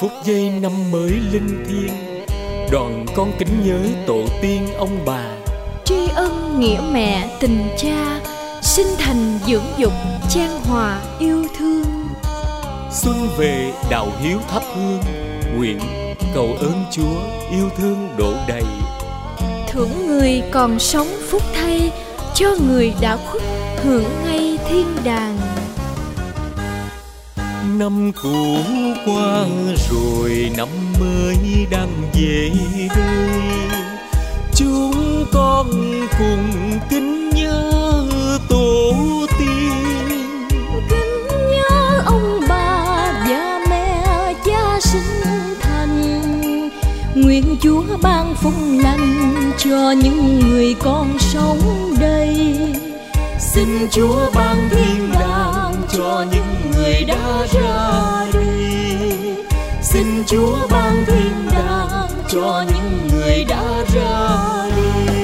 phút giây năm mới linh thiêng đoàn con kính nhớ tổ tiên ông bà. Tri ân nghĩa mẹ tình cha sinh thành dưỡng dục trang hòa yêu thương. Xuân về đạo hiếu thắp hương nguyện cầu ơn chúa yêu thương đổ đầy. Thưởng người còn sống phúc thay cho người đã khuất hưởng ngay thiên đàng. Năm cũ qua rồi năm mới đang về đây. Chúng con cùng kính nhớ tổ tiên. Kính nhớ ông bà và mẹ, cha sinh thành. Nguyện chúa ban phúc lành cho những người con sống đây. Xin chúa ban thiên đàng xin chúa ban thiên đàng cho những người đã ra đi.